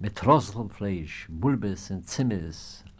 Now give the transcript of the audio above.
mit Rosselfleisch, Bulbes und Zimmes,